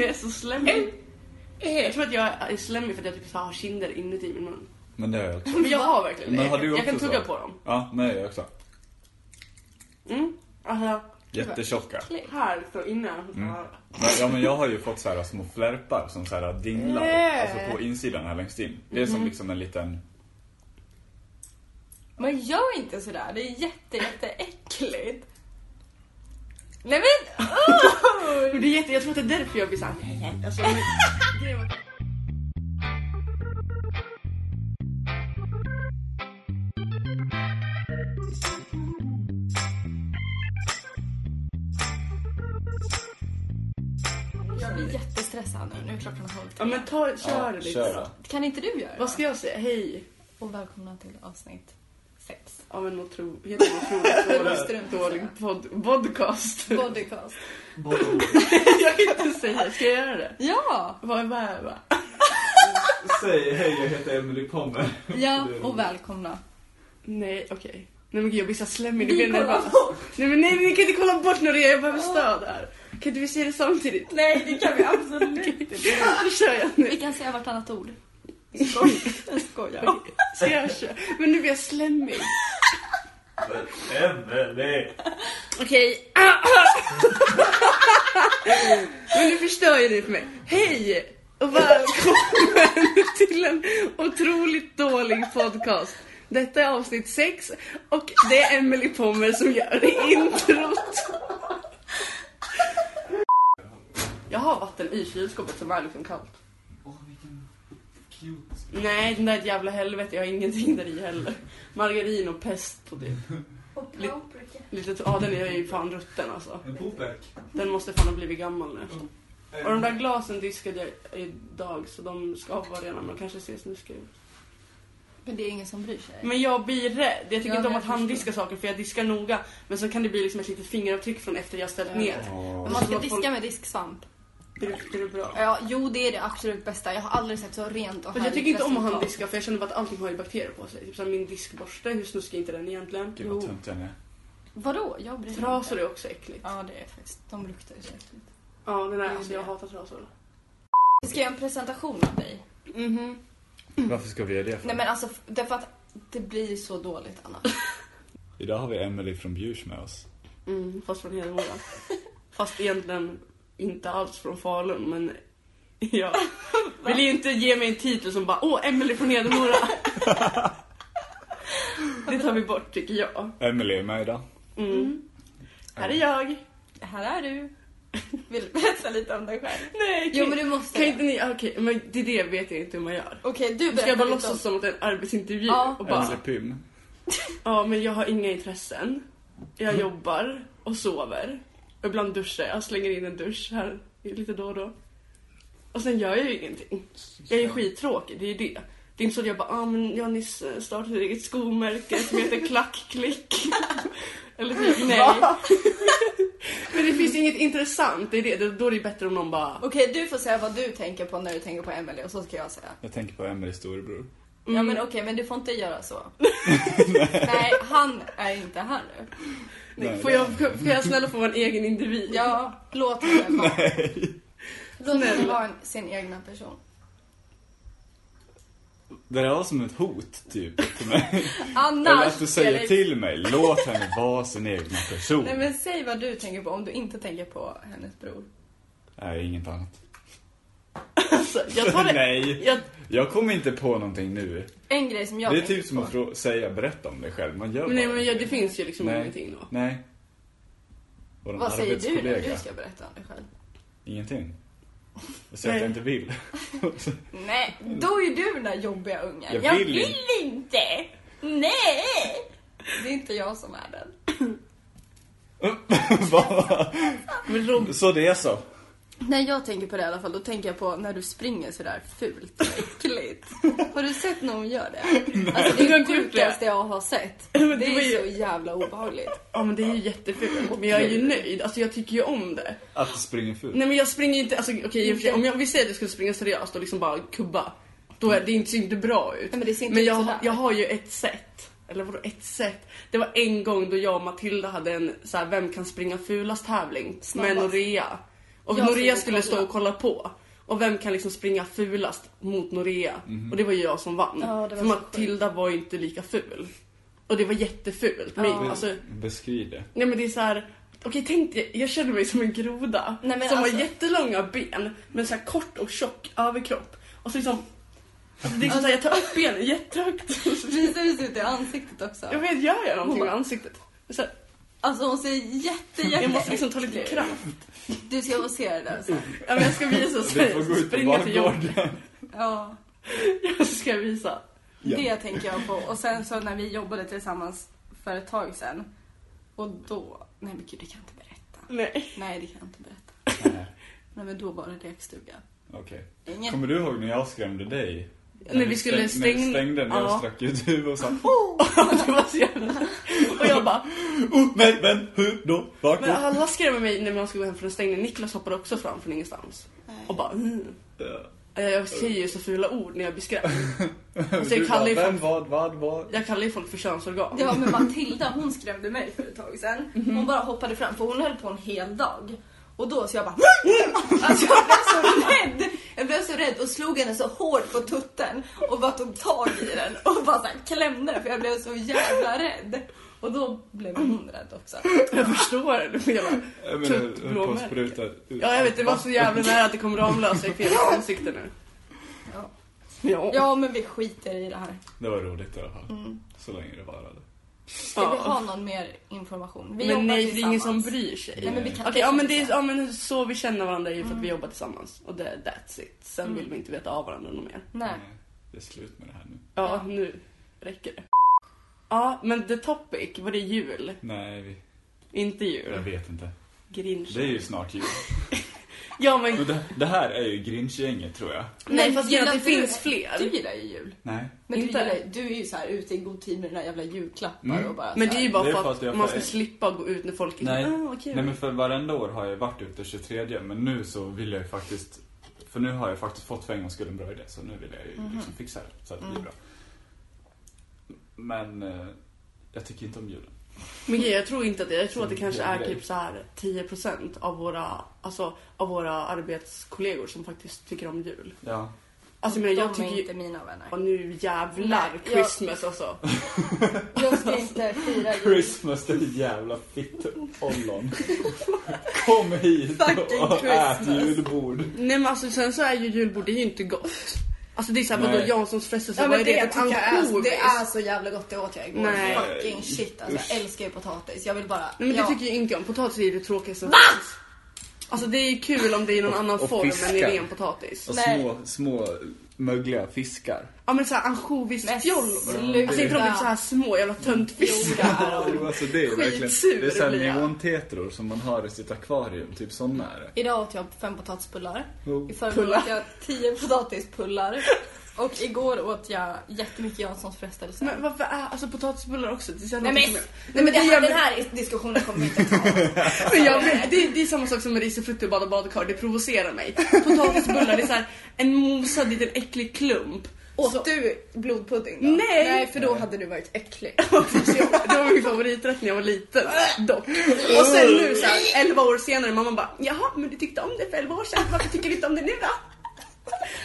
jag är så slemmig. Jag tror att jag är slemmig för att jag typ så har kinder inuti min mun. Men det har jag också. Men jag har verkligen det. Men har du jag kan också tugga så? på dem. Ja, nej jag också. Mm. Alltså, Jättetjocka. här så inne. Men, ja men jag har ju fått så här små flärpar som så här dinglar. Nej. Alltså på insidan här längst in. Det är som liksom en liten... Men gör inte sådär, det är jätte, jätte äckligt. Nej men! Oh! Men det är jätte, jag tror att det är därför jag blir såhär. Alltså, men, Jag blir jättestressad nu, nu är klockan halv ja men ta, kör det lite kör då. Kan inte du göra Vad ska jag säga? Hej. Och välkomna till avsnitt Ja men otro, helt otroligt dålig, pod, podcast. Podcast. jag kan inte säga, ska jag göra det? Ja! Vad är vad? Säg hej jag heter Emily Pommer. Ja, och välkomna. Nej okej. Nej men gud jag blir så slemmig, Vi blir kollar nervös. Nej men nej vi kan inte kolla bort några, jag behöver stöd här. Kan inte vi se det samtidigt? Nej, det kan vi absolut inte. Då kör jag nu. Vi kan säga vartannat ord. Skoj. Jag skojar. Jag köra? Men nu blir jag slemmig. Emily! Okej. Men nu förstör ju det för mig. Hej och välkommen till en otroligt dålig podcast. Detta är avsnitt 6 och det är Emily Pommer som gör introt. Jag har vatten i kylskåpet som är liksom kallt. Cute. Nej, den där jävla helvete, jag har ingenting där i heller. Margarin och pest på det. Och paprika. Lite, ja den är ju fan rutten alltså. En popverk. Den måste fan ha blivit gammal nu. Och de där glasen diskade jag idag så de ska vara rena men kanske ser snuskiga ut. Men det är ingen som bryr sig. Men jag blir rädd. Jag tycker Ja, inte om att handdiska saker för jag diskar noga. Men så kan det bli liksom ett litet fingeravtryck från efter jag ställt ner. Men man ska diska med disksvamp. Är, det bra. Ja, jo det är det absolut bästa. Jag har aldrig sett så rent och Fast jag tycker inte om att handdiska för jag känner bara att allting har ju bakterier på sig. Typ som min diskborste, hur snuskig är inte den egentligen? Gud vad töntig han är. Vadå? Jag bryr mig Trasor inte. är också äckligt. Ja, det är faktiskt. De luktar ju så äckligt. Ja, den Det är, är alltså jag hatar trasor. Vi ska göra en presentation av dig. Mhm. Varför ska vi göra det för? Nej men alltså, därför att det blir så dåligt annars. Idag har vi Emily från Bjurs med oss. Mm, fast från Hedemora. fast egentligen inte alls från Falun, men ja. Vill ju inte ge mig en titel som bara Åh, Emelie från Hedemora. det tar vi bort tycker jag. Emily är med idag. Mm. Här är jag. Här är du. Vill du berätta lite om dig själv? Nej, Jo men du måste Kan det. inte ni, okej, men det är det vet jag inte hur man gör. Okej, du Ska berättar jag bara låtsas om... som att det är en arbetsintervju? Ja. Och bara, Pym. ja men jag har inga intressen. Jag Mm. jobbar och sover. Och ibland duschar jag, slänger in en dusch här lite då och då. Och sen gör jag ju ingenting. Jag är ju skittråkig, det är ju det. Det är inte så att jag bara, ah, men jag har nyss eh, startat ett eget skomärke som heter Klackklick. Eller typ, nej. men det finns inget intressant, det är det. Då- Då är det bättre om någon bara, Okej, du får säga vad du tänker på när du tänker på Emily och så ska jag säga. Jag tänker på Emelies storebror. Ja Mm. men okej, men du får inte göra så. Nej, han är inte här nu. Nej, får jag, får jag snälla få vara en egen individ? Ja, låt henne vara. Låt henne vara en, sin egna person. Det där var som ett hot, typ, till mig. Annars... Eller att du säger Felix- till mig, låt henne vara sin egna person. Nej men säg vad du tänker på om du inte tänker på hennes bror. Nej, inget annat. Alltså, jag tar det. Nej, Jag, jag kommer inte på någonting nu. En grej som jag det är typ som på. att säga, berätta om dig själv. Man gör men nej, men jag, det finns ju liksom Nej. ingenting då. Nej. Vad säger du när du ska berätta om dig själv? Ingenting. Jag säger att jag Nej. inte vill. Nej, då är du den där jobbiga ungen. Jag Jag, vill vill, inte. Nej! Det är inte jag som är den. Va? Så det är så? När jag tänker på det i alla fall, då tänker jag på när du springer sådär fult och äckligt. Har du sett någon gör det? Alltså det är det sjukaste jag har sett. Det det är ju- så jävla obehagligt. ja men det är ju jättefult. Men jag är ju nöjd. Alltså jag tycker ju om det. Att du springer fult? Nej men jag springer inte, alltså okej sig, om jag vill säga att jag skulle springa seriöst och liksom bara kubba. Då är det inte, ser inte bra ut. Nej, men det ser inte men ut jag, jag har ju ett sätt. Eller vadå ett sätt? Det var en gång då jag och Matilda hade en så här, vem kan springa fulast tävling Snabbast. med Norea. Och Jag Norea skulle stå och kolla på. Och vem kan liksom springa fulast mot Norea? Och det var ju jag som vann. Ja, För Matilda var ju inte lika ful. Och det var jättefult. Men, Ja. alltså, Beskriv det. nej men det är så här. Okej tänk dig, jag känner mig som en groda. Nej, som alltså- har jättelånga ben men så här kort och tjock överkropp. Och så liksom, alltså, det är som så här, jag tar upp benen jättehögt. Visar det ut i ansiktet också? Jag vet, gör jag någonting med ansiktet? Så här, Alltså hon ser jätte, jätte jag måste liksom ta lite kraft. Du ska få se det där sen. Ja, men jag ska visa så Du får gå ut på springa till jobbet. bakgården. Ja. Ja, så ska jag visa. Ja. Det tänker jag på. Och sen så när vi jobbade tillsammans för ett tag sedan. Och då... Nej men gud, det kan jag inte berätta. Nej. Nej, det kan jag inte berätta. Nej, Nej men då var det lekstuga. Okej. Ingen... Kommer du ihåg när jag skrämde dig? När vi skulle stäng, När stänga- vi stängde, när jag Ja. stack ut huvudet och sa det var så jävla... Och jag bara... oh, nej men hur då? Vart Men alla skrev mig när man skulle gå hem från en stängning. Niklas hoppade också fram från ingenstans. Och bara... Mm. Ja. Jag säger ju så fula ord när jag blir skrämd. Alltså, Du jag kallar ju bara, vem, folk, vad, vad, vad? jag kallar ju folk för könsorgan. Ja men Matilda hon skrämde mig för ett tag sedan. Mhm. Hon bara hoppade fram för hon höll på en hel dag. Och då så jag bara Alltså jag blev så rädd. Jag blev så rädd och slog henne så hårt på tutten och bara tog tag i den och bara så här klämde den för jag blev så jävla rädd. Och då blev hon rädd också. Jag förstår det. Du menar, ut. Ja, jag vet. Det var så jävla nära att det kommer Ramlösa i fel ansikte nu. Ja. Ja. ja men vi skiter i det här. Det var roligt i alla fall. Mm. Så länge det varade. Ska vi ha någon mer information? Vi men nej, det är ingen som bryr sig. Nej, men vi kan Okej, ja men det är ja, men så vi känner varandra är ju för Mm. att vi jobbar tillsammans. Och det, that's it. Sen vill vi inte veta av varandra något mer. Nej. Det är slut med det här nu. Ja, Ja. nu räcker det. Ja, men the topic, var det jul? Nej, vi, Inte jag jul. vet inte. Grinch. Det är ju snart jul. Ja, men det, det här är ju Grinch-gänget tror jag. nej, Men fast gillar det finns du- fler. Du gillar ju jul. Nej. Men du, Inte? gillar, du är ju så här ute i god tid med dina jävla julklappar Mm. och bara Men det är ju bara Det är för att att man ska slippa gå ut när folk är Nej. så, ah, kul. Nej men för varenda år har jag varit ute 23 men nu så vill jag ju faktiskt För nu har jag faktiskt fått för en gångs skull en bra idé så nu vill jag ju Mhm. liksom fixa det så att det Mm. blir bra. Men eh, jag tycker inte om julen. Men jag tror inte att det, jag tror att det kanske är typ så här 10% av våra, alltså, av våra arbetskollegor som faktiskt tycker om jul. Ja. Alltså jag menar, jag De tycker är ju... inte mina vänner. Och nu jävlar Nej, jag- Christmas alltså. Jag ska inte fira jul. Christmas den jävla fittollon. Kom hit Fucking och ät julbord. Nej men alltså sen så är ju julbord, det är ju inte gott. Alltså det är såhär, vadå. Janssons frestelse, Ja, vad är det, det? är, Ansjovis? det är så jävla gott, det åt jag igår. Nej. Fucking shit alltså, jag älskar ju potatis. Jag vill bara... Nej men ja. det tycker jag inte om. Potatis är ju det tråkigaste som finns. Alltså det är kul om det är i någon annan och form än i ren potatis. Och Nej. små, små mögliga fiskar. Ja men såhär ansjovisfjollor. Alltså inte de är såhär små jävla töntfiskar. Alltså det är verkligen Det är såhär neontetror som man har i sitt akvarium, typ såna är det. Idag åt jag fem potatispullar. Oh. I förrgår åt jag tio potatispullar. Och igår åt jag jättemycket Janssons frestelse. Men varför är, alltså potatisbullar också? Det är så Nej men, nej, men det det här, den här diskussionen kommer vi inte ta. Men jag, det, det är samma sak som med risifrutti och bada badkar, det provocerar mig. Potatisbullar, det är såhär en mosad liten äcklig klump. Åt du blodpudding då? Nej. Nej, för då hade du varit äcklig. Det var min favoriträtt när jag var liten dock. Och sen nu så här, 11 år senare, mamma bara Jaha, men du tyckte om det för 11 år sedan, varför tycker du inte om det nu då?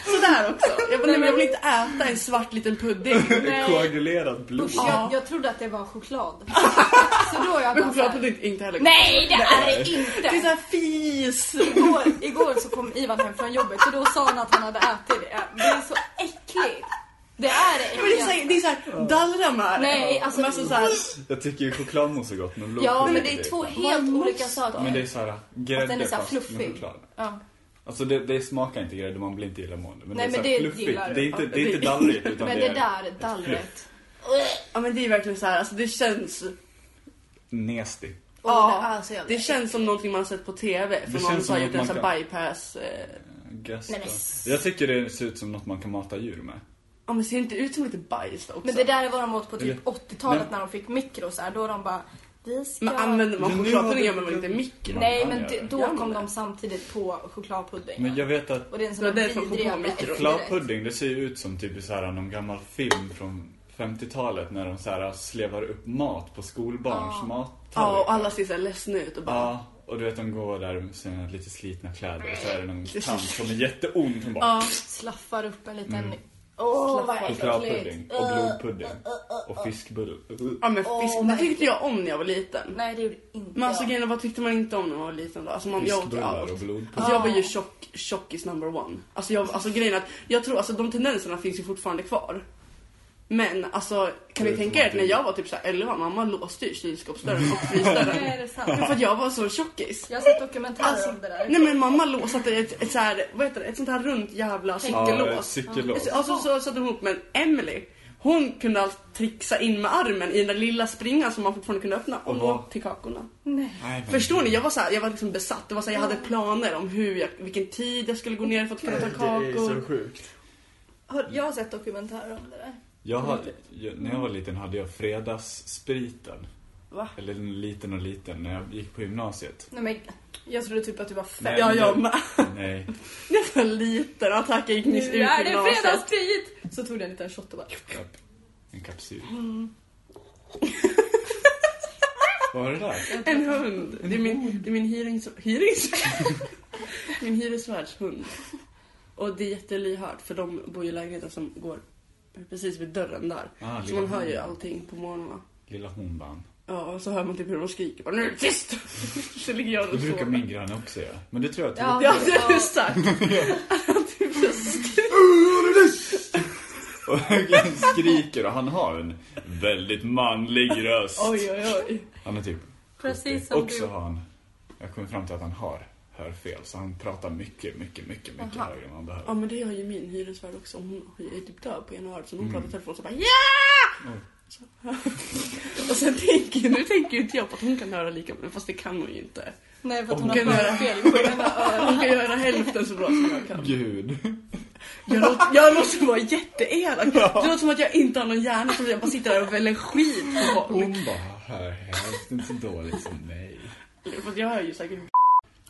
Sådär också. Jag bara, nej, men jag vill inte äta en svart liten pudding. Nej. Koagulerat blod. Usch, Ja. jag, jag trodde att det var choklad. Så då är jag Men bara chokladpudding är inte heller. Nej, det är det Det är inte! såhär fis. Igår, igår så kom Ivan hem från jobbet och då sa han att han hade ätit det. Det är så äckligt. Det är det Men det är såhär, det är såhär dallra med Nej, alltså- Men alltså såhär, Jag tycker ju chokladmousse är gott men Ja, men det är två helt olika saker. Men det är såhär grädde Att den är så här fast med fluffig. choklad. Ja. Alltså det, det smakar inte grädde, man blir inte illamående. Men Nej, det är men så här det fluffigt. gillar. Det är inte, det är inte det- dallrigt utan Men det det är där dallret. ja men det är verkligen såhär, alltså det känns nasty. Och Ja, det är så jävla Det känns som någonting man har sett på TV för Det någon har gjort en sån här bypass. Eh, Nej, Jag tycker det ser ut som något man kan mata djur med. ja men ser det inte ut som lite bajs också? Men det där är vad de åt på typ Eller- 80-talet Men- när de fick mikrosar. Då de bara, vi ska... Men använder man chokladpudding har gör man väl inte mikro? Nej, men då Gör man kom det? de samtidigt på chokladpudding. Men jag vet att Och det är en sån Det var där därför kom vidrig på jävla mikro. efterrätt. chokladpudding det ser ju ut som typ så här någon gammal film från 50-talet när de så här slevar upp mat på skolbarns Ja. mat. Ja och alla ser såhär ledsna ut och bara... Ja, och du vet de går där med sina lite slitna kläder och så är det någon tant som är jätteont. Hon bara Ja, Slaffar upp en liten... Åh, vad chokladpudding och Uh, blodpudding och fiskbulle. ja men fisk, det tyckte jag om när jag var liten. Nej, det gjorde inte Men alltså jag. grejen vad tyckte man inte om när man var liten då? Alltså man, jag åt allt. och blodpudding. Alltså jag var ju tjock, tjockis number one. Alltså, jag, alltså grejen att jag tror, alltså de tendenserna finns ju fortfarande kvar. Men alltså, kan ni tänka er att när jag var typ så här 11, mamma låste ju kylskåpsdörren och frysdörren. Nej, är det sant? för att jag var så tjockis. Jag har sett dokumentärer om det där. Nej men mamma lås, satte ett, ett så här, vad heter det, ett sånt här runt jävla Ja, cykellås. cykellås. Alltså så satte hon ihop men Emily hon kunde allt trixa in med armen i den där lilla springan som man fortfarande kunde öppna och nå till kakorna. Nej. Förstår ni? Jag var så här, jag var liksom besatt. Det var så här, jag hade planer om hur jag, vilken tid jag skulle gå ner för att kunna ta Det är så kakor. sjukt. Har- Jag har sett dokumentärer om det där. Jag hade, jag, när jag var liten hade jag fredagsspriten. Va? Eller liten och liten när jag gick på gymnasiet. Nej, men jag trodde typ att du var fem. Nej, Ja, jag det- med. Nej. Jag var liten. Attack, jag gick nyss ut Nu är det gymnasiet. fredagssprit! Så tog jag en liten shot och bara... En kapsyl. Mm. Vad var det där? En hund. Det är min, det är min hyrings... Hyrings? min hyresvärdshund. Och det är jättelyhört för de bor ju i lägenheten som går precis vid dörren där. Ah, så man hör ju allting på morgnarna. Lilla honban. Ja, och så hör man typ hur de skriker. Bara, nu är det tyst! så ligger jag Det och brukar sover. min granne också göra. Men det tror jag att Ja. Ja, det är exakt. Han typ. Och han skriker och han har en väldigt manlig röst. Oj, oj, oj. Han är typ Precis som Också du. har han, jag kommer fram till att han har hörfel. Så han pratar mycket, mycket, mycket, mycket Aha. högre än han behöver. Ja men det har ju min hyresvärd också. Hon är typ död på ena örat så hon Mm. pratar i telefon så bara ja! Så. Och sen tänker, nu tänker ju inte jag på att hon kan höra lika bra, fast det kan hon ju inte. Nej, för att hon Kan har hört fel på ena örat. Hon kan göra hälften så bra som jag kan. Gud. Jag låter, jag låter vara jätteelak. Det låter som att jag inte har någon hjärna, som att jag bara sitter där och väller skit på folk. Hon bara, hör inte så dåligt som mig. För att jag hör ju säkert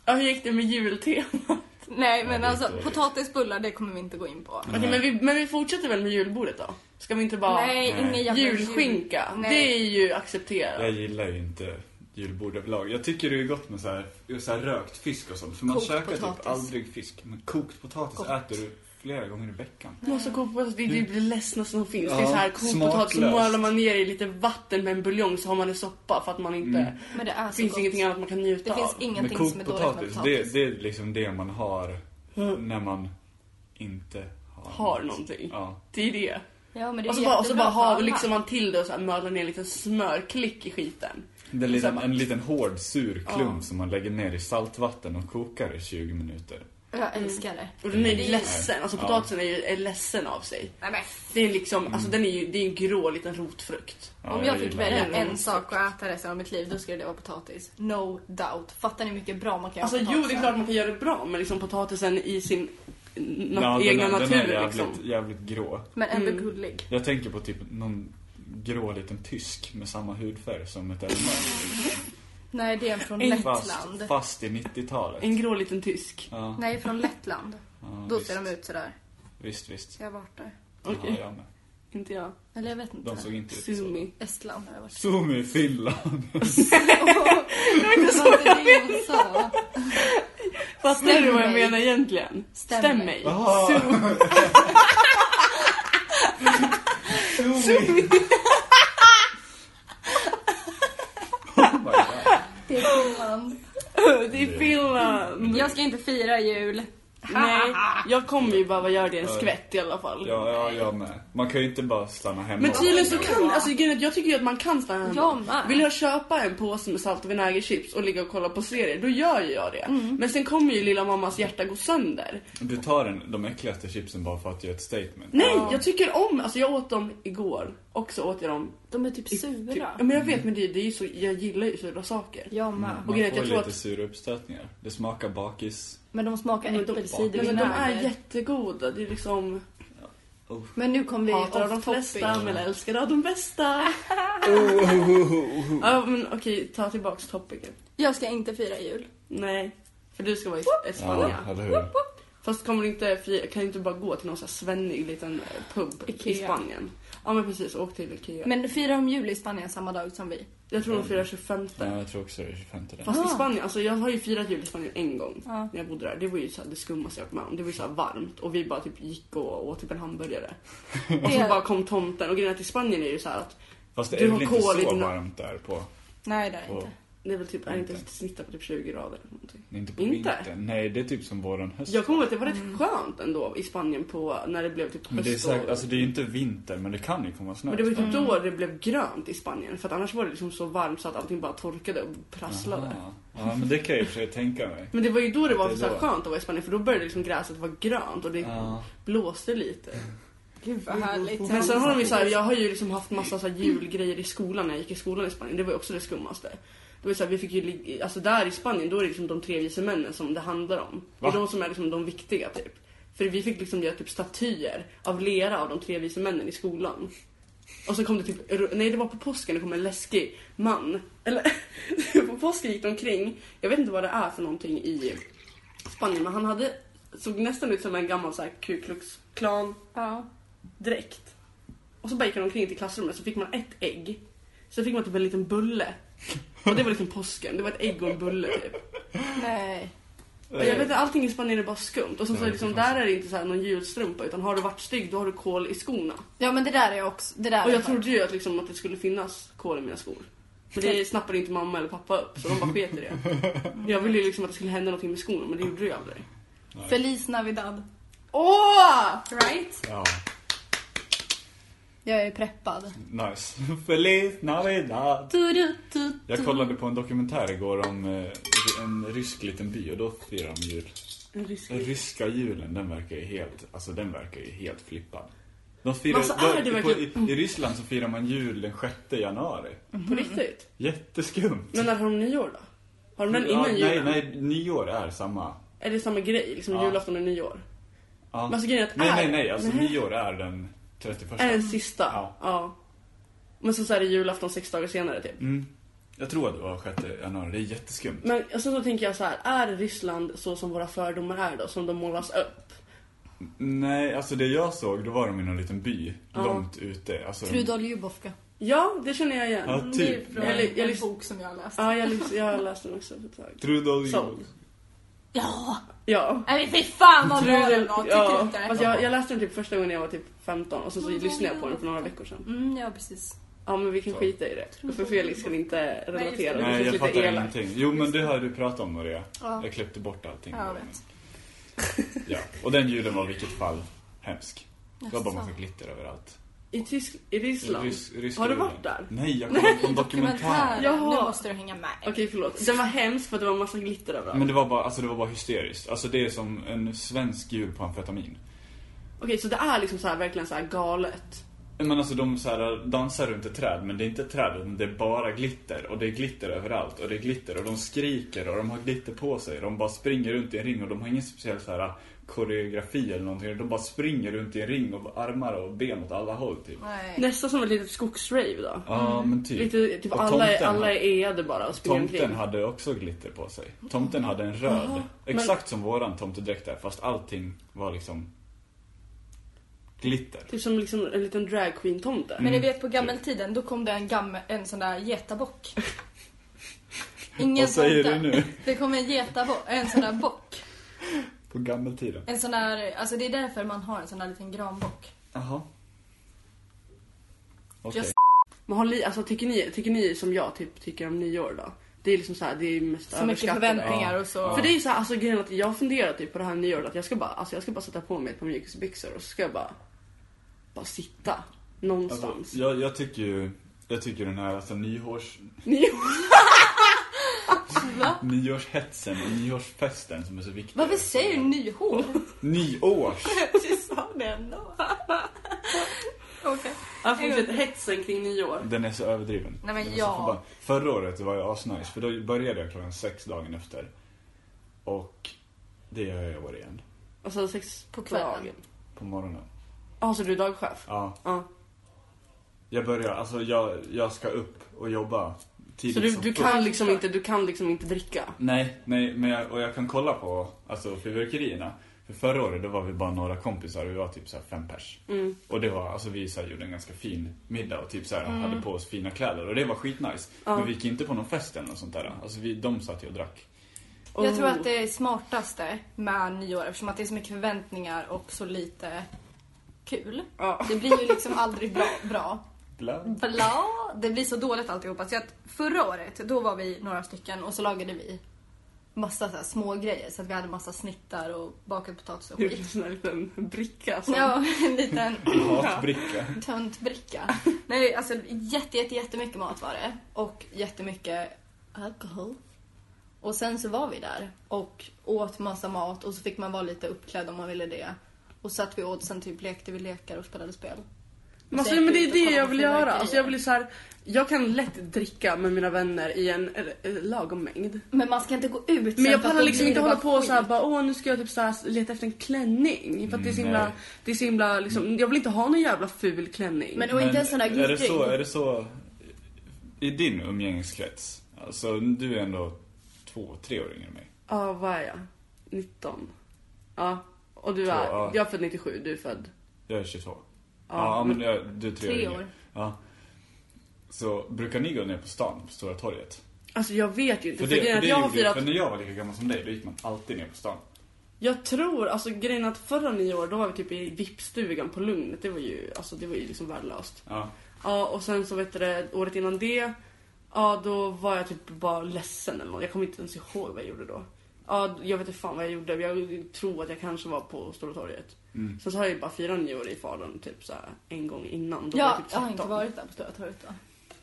Ja, hur gick det med jultema? Nej, men alltså potatisbullar, det kommer vi inte gå in på. Okej, men, vi, men vi fortsätter väl med julbordet då? Ska vi inte bara... Nej, ingen jävla Julskinka, jul. Nej. det är ju accepterat. Jag gillar ju inte julbord överlag. Jag tycker det är gott med så här, så här rökt fisk och sånt. För man Kokt käkar typ potatis. aldrig fisk. Men kokt potatis Gott. äter du flera gånger i veckan. Man måste koka potatis, det är typ det ledsnaste som finns. det är Ja, så här, kokt potatis, malar man ner i lite vatten med en buljong så har man en soppa för att man inte... Mm. Men det är Det så finns gott. ingenting annat man kan njuta Det finns av. Men ingenting som är dåligt med potatis, det, det är liksom det man har Mm. när man inte har, Har någonting. Ja. Det är det. Ja, men det är Och så bara, och så bara för ha, alla. liksom man till det och så här mölar ner en liten smörklick i skiten. Det är liten, en liten hård sur klump Ja. som man lägger ner i saltvatten och kokar i 20 minuter. Jag älskar det. Och den är Det är- ledsen, alltså Ja. potatisen är ju är ledsen av sig. Nej, men. Det är liksom, alltså den är ju, det är en grå liten rotfrukt. Ja, Om jag fick välja det. en sak att äta resten av mitt liv, då skulle det vara potatis. No doubt. Fattar ni hur mycket bra man kan göra Alltså jo, det är klart man kan göra det bra, men liksom potatisen i sin na- Ja, egna natur den är jävligt, liksom. jävligt grå. Men ändå Mm. gullig. Jag tänker på typ någon grå liten tysk med samma hudfärg som ett element. Nej, det är från En- Fast, Lettland. fast i 90-talet. En grå liten tysk. Ja, Nej, från Lettland. ja, Då visst. ser de ut sådär. Visst, visst. Jag har varit där. Okej, Ja, jag med. inte jag. Eller jag vet inte. De såg inte ut så. Sumi. Estland har jag varit. Sumi, Finland. Det var inte det jag sa. Fattar du vad jag menar egentligen? Stäm Stäm mig. Sumi. Sumi. oh my Det är Finland. Det är Finland. Jag ska inte fira jul. Nej, jag kommer ju behöva göra det en skvätt i alla fall. Ja, ja, jag med. Man kan ju inte bara stanna hemma. Men tydligen så kan, alltså jag tycker ju att man kan stanna hemma. Jag med. Vill jag köpa en påse med salt och vinägerchips och ligga och kolla på serier, då gör ju jag det. Mm. Men sen kommer ju lilla mammas hjärta gå sönder. Du tar en, de äckligaste chipsen bara för att göra ett statement. Nej, Ja. jag tycker om, alltså jag åt dem igår. Också åt jag dem. De är typ Typ, sura. ja, men jag vet, men det, det är ju så, jag gillar ju sura saker. Jag med. Och Man grejen är får att jag tror lite att- sura uppstötning. Det smakar bakis. Men de smakar Men de, äppelcider men de är vinäger. Oh. jättegoda. Det är liksom, Men nu kommer vi hatar av de off flesta topic. men älskar av de bästa. ja men okej, ta tillbaks topicen. Jag ska inte fira jul. Nej, för du ska vara i, Spanien. eller hur? Fast kommer du inte fira, kan du inte bara gå till någon så här svennig liten eh, pub i Ikea. Spanien? Ja men precis, åk till Ikea. Men firar de jul i Spanien samma dag som vi? jag tror de firar 25. Ja, jag tror också det är 25 där. Fast Ah. i Spanien, alltså jag har ju firat jul i Spanien en gång Ja. när jag bodde där. Det var ju så här, det skummaste jag varit med om. Det var ju så här varmt och vi bara typ gick och åt typ en hamburgare. Och så bara kom tomten och grejen är att i Spanien är det ju så här att Fast det Du är har väl inte kol i så dina- varmt där på... Nej, det är det på inte. Det är väl typ, är inte Inte. snittar på typ 20 grader eller någonting. inte på Inte? vintern. Nej, det är typ som våran höst. Jag kommer ihåg att det var rätt skönt ändå i Spanien på när det blev typ Men det är höst säkert, och- alltså det är ju inte vinter, men det kan ju komma snö. Men det var ju typ Mm. då det blev grönt i Spanien. För att annars var det liksom så varmt så att allting bara torkade och prasslade. Aha. Ja, men det kan jag i och för sig tänka mig. Men det var ju då det var Det så då. skönt att vara i Spanien för då började liksom gräset vara grönt och det Ja. blåste lite. Gud vad härligt. Men sen har de ju så här, jag har ju liksom haft massa så här julgrejer i skolan när jag gick i skolan i Spanien. Det var ju också det skummaste. Det var så här, vi fick ju, alltså där i Spanien då är det liksom de tre vise männen som det handlar om. Det är Va? de som är liksom de viktiga typ. För vi fick liksom göra typ statyer av lera av de tre vise männen i skolan. Och så kom det typ, nej det var på påsken det kom en läskig man. Eller på påsken gick de omkring, jag vet inte vad det är för någonting i Spanien men han hade, såg nästan ut som en gammal så här Ku Klux Klan Ja. dräkt. Och så bara gick han omkring till klassrummet så fick man ett ägg. Så fick man typ en liten bulle. Och det var liksom påsken. Det var ett ägg och en bulle typ. Nej. Och jag vet inte, allting i Spanien är bara skumt. Och sen så liksom, där är det inte så här någon julstrumpa utan har du varit stygg då har du kol i skorna. Ja men det där är också, det där Och är jag trodde ju att, liksom, att det skulle finnas kol i mina skor. Men det snappade inte mamma eller pappa upp så de bara sket i det. Jag ville ju liksom att det skulle hända någonting med skorna men det gjorde det ju aldrig. Feliz Navidad. Åh! Right? Ja, Jag är preppad. nice. Feliz Navidad! Du, du, du, Jag kollade på en dokumentär igår om eh, en rysk liten by och då firar de jul. Rysk. Den ryska julen, den verkar ju helt, alltså den verkar ju helt flippad. De firar, alltså, de, på, i, I Ryssland så firar man jul den 6 januari. På riktigt. Jätteskumt. Men när har de nyår då? Har de den Ja, innan nej, julen? nej, nyår är samma. Är det samma grej? Liksom Ja. julafton och nyår? Ja. Men alltså grejen är att nej, nej, nej, alltså Nej. nyår är den 31. Är den sista? Ja. Men så, så är det julafton sex dagar senare typ. Mm. Jag tror att det var 6 januari, det är jätteskumt. Men alltså, så tänker jag så här, är Ryssland så som våra fördomar är då? Som de målas upp? Nej, alltså det jag såg, då var de i någon liten by, Ja. långt ute. Alltså, Trudol Ljubovka. Ja, det känner jag igen. Ja, typ. Det är från Jag li- jag en bok som jag har läst. Ja, jag, jag har läst den också för ett tag. Trudol Så. Ja! Ja. Nej fy fan vad bra den var, tycker du ja. inte? Fast jag, jag läste den typ första gången jag var typ 15 och sen så lyssnade jag på den för några veckor sedan. Mm, ja precis. Ja men vi kan Så. skita i det. För Felix kan inte relatera. Nej, känns jag fattar elakt. ingenting. Jo, men det har du pratat om Maria. Ja. Jag klippte bort allting. Ja, vet. Ja, och den julen var i vilket fall hemsk. Det var bara massa glitter överallt. I, Tysk, I Ryssland? Rys- ryska Har du varit där? Nej, jag kollade på en dokumentär. Jaha. Nu måste du hänga med. Okej förlåt. Den var hemsk för att det var massa glitter överallt. Men det var bara, alltså det var bara hysteriskt. Alltså det är som en svensk jul på amfetamin. Okej så det är liksom så här verkligen så här galet. Men alltså de så här dansar runt ett träd, men det är inte ett träd, utan det är bara glitter. Och det är glitter överallt. Och det är glitter och de skriker och de har glitter på sig. De bara springer runt i en ring och de har ingen speciell så här koreografi eller någonting. De bara springer runt i en ring och armar och ben åt alla håll typ. Nej. Nästan som ett litet skogsrave då. Ja, men typ. Lite, typ Och alla, är, tomten alla är eade bara och springer Tomten omkring. hade också glitter på sig. Tomten hade en röd. Exakt som våran tomtedräkt där, fast allting var liksom glitter. Typ som liksom en liten drag queen tomte. Men ni Mm. vet på gammeltiden, då kom det en, gammel, en sån där getabock. Ingen Vad säger tomte. du nu? Det kom en getabock, en sån där bock. På gammeltiden. En sån där, alltså det är därför man har en sån där liten granbock. Jaha. Okej. Just- Men har li, alltså, tycker, ni, tycker ni som jag typ tycker om nyår då? Det är liksom så här, det är mest Så mycket överskattade. förväntningar Ja. och så. Ja. För det är ju så här, alltså grejen är att jag funderar typ på det här nyåret att jag ska bara, alltså jag ska bara sätta på mig ett par mjukisbyxor och så ska jag bara, bara sitta någonstans. Alltså, jag, jag tycker ju, jag tycker den här alltså, nyårs, Nyår? Nyårshetsen och nyårsfesten som är så viktig. Varför säger du nyhår? Nyårs! Du sa det ändå. Okej. Ja, fortsätt hetsen kring nyår. Den är så överdriven. Nej, men ja. Förra året var jag asnice, för då började jag klockan sex dagen efter. Och det gör jag i år igen. Alltså sex På kvällen. dagen. På morgonen. Ja, så du är dagchef? Ja. Ja. Jag börjar, alltså jag, jag ska upp och jobba tidigt Så du, som du kan liksom inte, du kan liksom inte dricka? Nej, nej, men jag, och jag kan kolla på alltså, fyrverkerierna. För förra året då var vi bara några kompisar och vi var typ så här fem pers. Mm. Och det var, alltså vi så här, gjorde en ganska fin middag och typ så här, hade på oss fina kläder och det var skitnice. Ja. Men vi gick inte på någon fest eller något sånt där. Alltså vi, de satt ju och drack. Jag tror Oh. att det är smartaste med nyår eftersom att det är så mycket förväntningar och så lite kul. Ja. Det blir ju liksom aldrig bra. bra. Bla. Bla. Det blir så dåligt alltihopa. Så att förra året, då var vi några stycken och så lagade vi massa så här små grejer Så att vi hade massa snittar och bakad potatis och skit. en liten bricka som... Ja, en liten Hatbricka. töntbricka. Nej, alltså jätte, jätte, jättemycket mat var det. Och jättemycket alkohol. Och sen så var vi där och åt massa mat och så fick man vara lite uppklädd om man ville det. Och satt vi åt, sen typ lekte vi lekar och spelade spel. Men, alltså, men det gick är det jag vill göra. Alltså, jag, vill så här, jag kan lätt dricka med mina vänner i en eh, eh, lagom mängd. Men man ska inte gå ut Men jag pallar liksom inte det hålla på och såhär bara åh nu ska jag typ så här leta efter en klänning. För att det är så himla, nej. det är så himla liksom, jag vill inte ha någon jävla ful klänning. Men och inte en sån där är det, så, är det så i din umgängeskrets? Alltså du är ändå två, tre år yngre än mig. Ja vad är jag? 19? Ja. Och du är, ja. jag är född 97, du är född? Jag är 22. Ja, Ja, men jag, du är tre, Tre år. år. Ja. Så brukar ni gå ner på stan, på Stora torget? Alltså jag vet ju inte. För, För, det, för, det att jag har firat, för när jag var lika gammal som dig, då gick man alltid ner på stan. jag tror, alltså grejen att förra nyår då var vi typ i VIP-stugan på Lugnet. Det var ju, alltså det var ju liksom värdelöst. Ja. Ja och sen så vet du det, året innan det, ja då var jag typ bara ledsen eller något. Jag kommer inte ens ihåg vad jag gjorde då. Ja, jag vet inte fan vad jag gjorde. Jag tror att jag kanske var på Stora torget. Mm. Sen så har jag ju bara firat nyår i Falun typ så här en gång innan. Då var Ja, jag typ jag har inte 13. varit där på Stora torget då.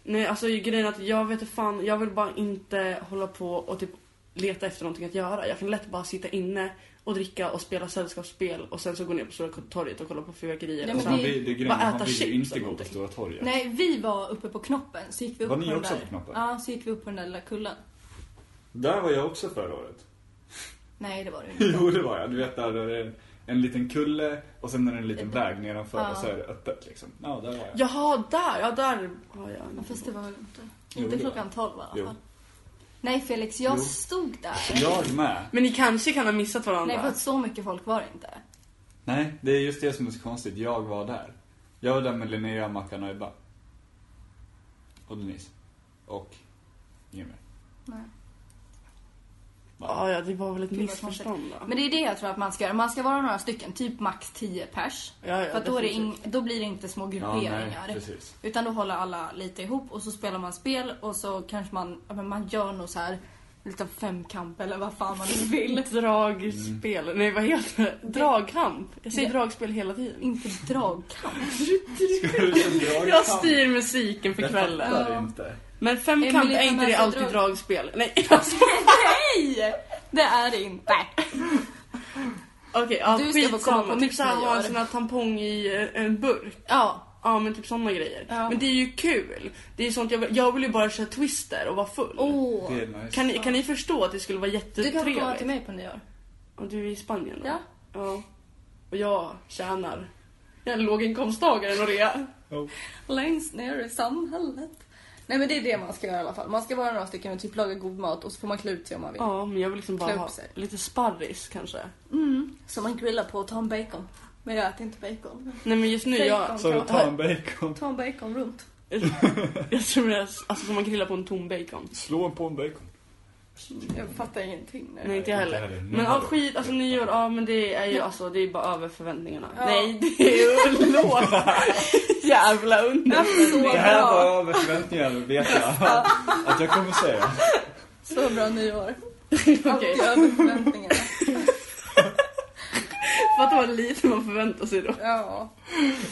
Nej alltså grejen är att jag vet inte fan, jag vill bara inte hålla på och typ leta efter någonting att göra. Jag kan lätt bara sitta inne och dricka och spela sällskapsspel och sen så gå ner på Stora torget och kolla på fyrverkerier. Ja, och sen vill, det grejen, bara äta chips inte eller gå på. Stora torget. Nej, vi var uppe på knoppen. Så gick vi upp Var på ni också där... på knoppen? Ja, så gick vi upp på den där lilla kullen. Där var jag också förra året. Nej, det var det inte. Jo, det var jag. Du vet där, där det är en liten kulle och sen är det en liten väg nedanför Ja. och så är det öppet liksom. Ja, där var jag. Jaha, där! Ja, där har jag Ja, fast det var inte... Jo, Inte var klockan 12 i alla fall. Nej Felix, jag Jo. stod där. Jag med. Men ni kanske kan ha missat varandra? Nej, för att så mycket folk var det inte. Nej, det är just det som är så konstigt. Jag var där. Jag var där med Linnea, Mackan och Ebba. Och Denise. Och Jimmy. Nej. Ja, ja, det var väl ett missförstånd då. Men det är det jag tror att man ska göra. Man ska vara några stycken, typ max 10 pers. Ja, ja, för att då, är det definitivt. ing, då blir det inte små Ja, grupperingar. nej, precis. utan då håller alla lite ihop och så spelar man spel och så kanske man, ja, men man gör nog så här lite femkamp eller vad fan man nu vill. Dragspel. Nej, vad heter det? Dragkamp. Jag säger Ja. dragspel hela tiden. Inte dragkamp. Jag styr musiken för kvällen. Jag fattar inte. Men femkamp är inte det alltid drag- dragspel? Nej, alltså. Nej! Det är det inte. Okej, ja, Du ska få komma skitsamma. på Typ såhär ha en sån här tampong i eh, en burk. Ja, Ja, men typ såna grejer. Ja. Men det är ju kul. Det är sånt jag vill, jag vill ju bara köra twister och vara full. är nice. Kan, ni, kan ni förstå att det skulle vara Du kan jättetrevligt? komma till mig på nyår. Och du är i Spanien då? Ja. Ja. Och jag tjänar. Jag är låginkomsttagare Norea. Oh. Längst ner i samhället. Nej men det är det man ska göra i alla fall. Man ska vara några stycken och typ laga god mat och så får man klä ut sig om man vill. Ja, men jag vill liksom bara Klä upp ha sig. lite sparris kanske. Mm. Så man grillar på och tar en bacon. Men jag äter inte bacon. Nej men just nu, jag. Så ta en bacon. Ta en bacon runt. jag tror det är alltså som man grillar på en tom bacon. Slå på en bacon. Jag fattar ingenting nu. Nej inte jag heller. Men ja, skit, alltså nyår, ja men det är ju alltså, det är bara över förväntningarna. Ja. Nej, det är ju lågt. Jävla under. Så Det här var över förväntningarna, vet jag. Att jag kommer säga. Så bra nyår. Okej, Alltid över förväntningarna. För att det var lite man förväntar sig då. Ja.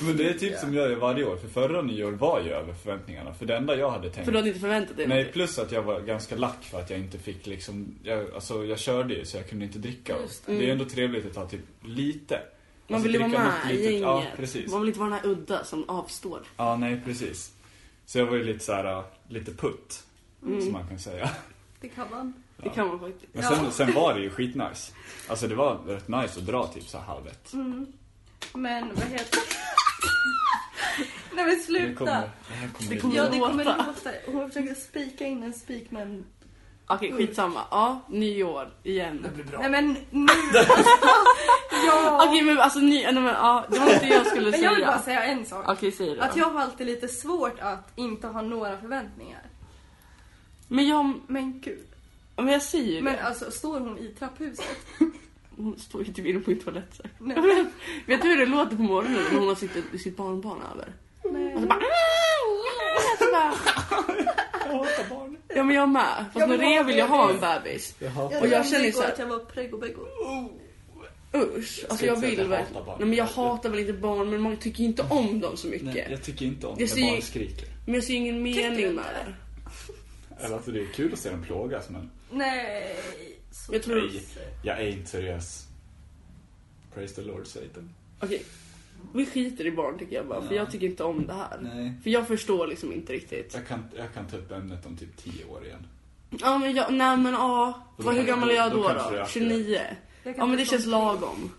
Men det är typ som jag gör varje år. För förra nyår var ju över förväntningarna. För det enda jag hade tänkt. För du hade inte förväntat dig Nej, någonting. plus att jag var ganska lack för att jag inte fick liksom, jag, alltså jag körde ju så jag kunde inte dricka. Just det. är ändå trevligt att ha typ lite. Man Alltså, vill ju vara dricka med något i litet. gänget. Ja, precis. Man vill inte vara den här udda som avstår. Ja, nej precis. Så jag var ju lite så här, lite putt. Mm. Som man kan säga. Det kan man. Det kan man faktiskt. Men sen, sen var det ju skitnice. Alltså det var rätt nice att dra typ så här halv ett. Men vad heter Nej men Det sluta. kommer, det här kommer Det ju- kommer- Ja det kommer låta. låta. Hon försöker spika in en spik med en... Okej, skitsamma. Ja, nyår igen. Nej men nu Ja! Okej men alltså ni, nej, men, ja, det var inte det jag skulle Men jag vill bara säga. säga en sak. Okej säg det Att då. jag har alltid lite svårt att inte ha några förväntningar. Men jag, Men gud. Men jag säger ju Men det. alltså, står hon i trapphuset? Hon står ju typ inne på min toalett så. Nej. Vet du hur det låter på morgonen när hon har sitt, sitt barnbarn över? Nej. Och så bara... Så bara Jag hatar barn. ja men jag med. Fast Jag vill Maria ha vill ju ha en bebis. Jag hatar Och jag känner ju så här- att jag var preggo-beggo. Usch. Alltså jag inte säga vill att jag verkligen. hatar barn. Nej men jag hatar väl inte barn men man tycker inte om dem så mycket. Nej, jag tycker inte om Jag när ser ju- barn skriker. Men jag ser ingen Tycker du mening inte? med det. Eller alltså det är kul att se dem plågas men Nej. Så Jag tror... nej, jag är inte seriös. Praise the Lord Satan. Okej. Vi skiter i barn tycker jag bara, för Ja. jag tycker inte om det här. Nej. För jag förstår liksom inte riktigt. Jag kan, jag kan ta upp ämnet om typ 10 år igen. Ja men jag, nej men ja. Vad, hur gammal är jag då- då då då? kanske det är 29? Jag Ja men det känns lagom.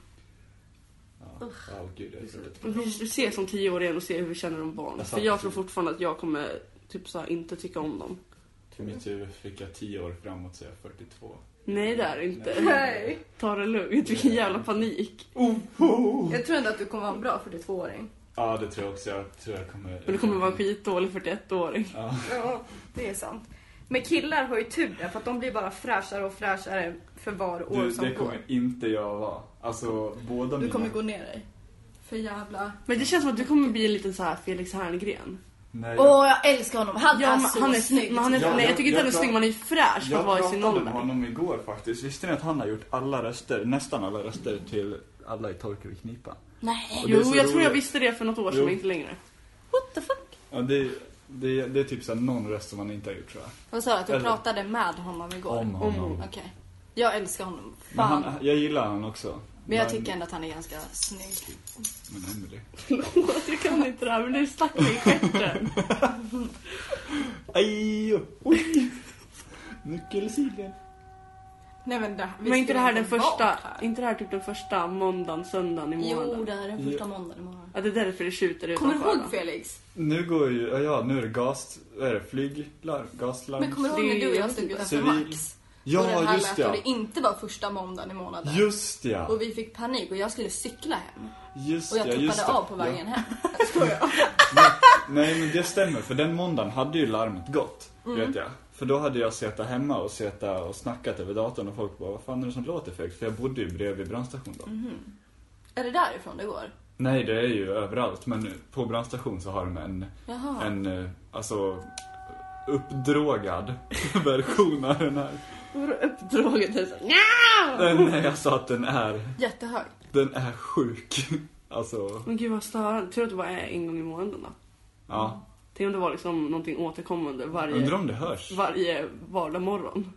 Ja, oh, gud jag. Vi vi ses om 10 år igen och se hur vi känner om barn. Jag För jag tror fortfarande att jag kommer typ så här, inte tycka om dem. Till mitt huvud fick jag 10 år framåt så jag är 42. Nej det är det inte. Nej. Ta det lugnt, vilken jävla panik. Jag tror ändå att du kommer vara en bra 42-åring. Ja det tror jag också. Jag tror jag kommer... Men du kommer vara en skitdålig 41-åring. Ja. Ja, det är sant. Men killar har ju tur där, för att de blir bara fräschare och fräschare för var år Du, som det går. kommer inte jag vara. Alltså båda Du mina... kommer gå ner dig. För jävla... Men det känns som att du kommer bli en liten så här Felix Herngren. Nej, Åh, jag älskar honom. Han Ja, är så han är snygg. Men han är, Ja, nej jag jag- tycker inte han är jag snygg, man är fräsch för Jag att vara i sin pratade med ålder. honom igår faktiskt. Visste ni att han har gjort alla röster, nästan alla röster till alla i knipa? Nej. Jo, jag tror jag roligt. visste det för något år sedan, men inte längre. What the fuck? Ja, det, det, det är typ så här någon röst som han inte har gjort tror jag. Vad sa du? Att du Eller- pratade med honom igår? Om honom. Om- Okej. Jag älskar honom. Men Fan. han, jag gillar han också. Men jag tycker ändå att han är ganska snygg. Men Emily. Förlåt, jag kan inte det här, men det stack mig i stjärten. Aj! Oj! Nyckelsilen. Nej men det, Men inte det här den första, inte det här typ den första måndagen, söndagen i Jo, månaden? det här är den första måndagen imorgon. Ja, det är därför det tjuter Kommer utanför. du ihåg. Felix? Nu går ju, ja, ja nu är det gas, vad är det, flyglarm, gaslarm? Men kommer du ihåg när är- du och jag stod utanför Civil. Max? Och den Ja, här just lät ja. och det inte var första måndagen i månaden. Just ja. Och vi fick panik och jag skulle cykla hem. Just Och jag ja, tuppade av på vägen hem. Nej men det stämmer, för den måndagen hade ju larmet gått. Mm. Vet jag. För då hade jag suttit hemma och suttit och snackat över datorn och folk bara, vad fan är det som låter för? För jag bodde ju bredvid brandstation då. Mm. Är det därifrån det går? Nej det är ju överallt, men på brandstation så har de en, Jaha. en eh, alltså uppdrogad version av den här. Vadå uppdraget? är så nej jag sa att den är, Jättehög. den är sjuk. Alltså, Men gud vad störande. Tur att det bara är en gång i månaden då. ja. Tänk om det var liksom någonting återkommande varje, Undrar om det hörs? varje vardag morgon.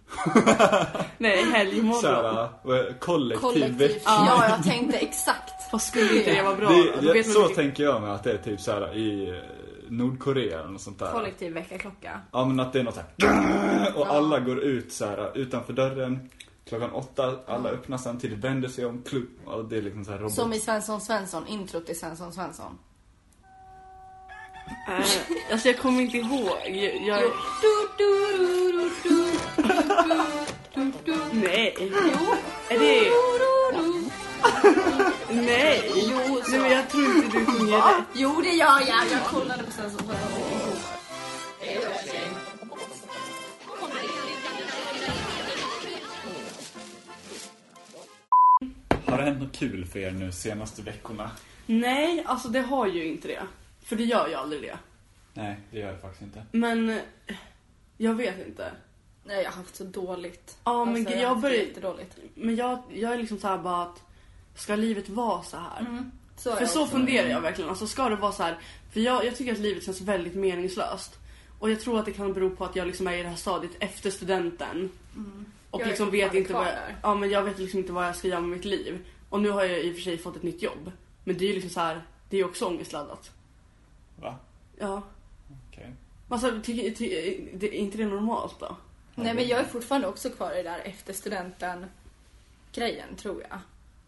Nej, helgmorgon. Såhär, kollektiv Kollektivt. väckning. Ja, jag tänkte exakt. Vad skulle inte det vara bra? Det, Då det, vet man så tänker jag med att det är typ såhär i Nordkorea eller något sånt där. Kollektiv väckarklocka. Ja men att det är något såhär och alla går ut såhär utanför dörren klockan åtta, alla öppnar samtidigt, vänder sig om, klubb, och det är liksom såhär robot. Som i Svensson Svensson, intro till Svensson Svensson. Eh, alltså jag kommer inte ihåg. Jag, nej. Jo. Är det... Nej. Jo, så. Nej men jag tror inte du sjunger rätt. Jo, det gör jag. Jag kollade på igår. Har det hänt något kul för er nu senaste veckorna? Nej, alltså det har ju inte det. För det gör ju aldrig det. Nej, det gör det faktiskt inte. Men eh, jag vet inte. Nej, jag har haft så dåligt. Ja, men Alltså, jag börjar- jättedåligt. Men jag, jag är liksom så här bara att ska livet vara så här? Mm. Så För jag så också. funderar jag verkligen. Alltså ska det vara så här? För jag, jag tycker att livet känns väldigt meningslöst. Och jag tror att det kan bero på att jag liksom är i det här stadiet efter studenten. Och Mm. Jag är liksom vet inte vad jag, där. ja, men jag vet liksom inte vad jag ska göra med mitt liv. Och nu har jag i och för sig fått ett nytt jobb. Men det är ju liksom så här, det är också ångestladdat. Va? Ja. Okej. Alltså, ty, ty, det, är inte det normalt då? Nej, men jag är fortfarande också kvar i det där efter studenten grejen, tror jag.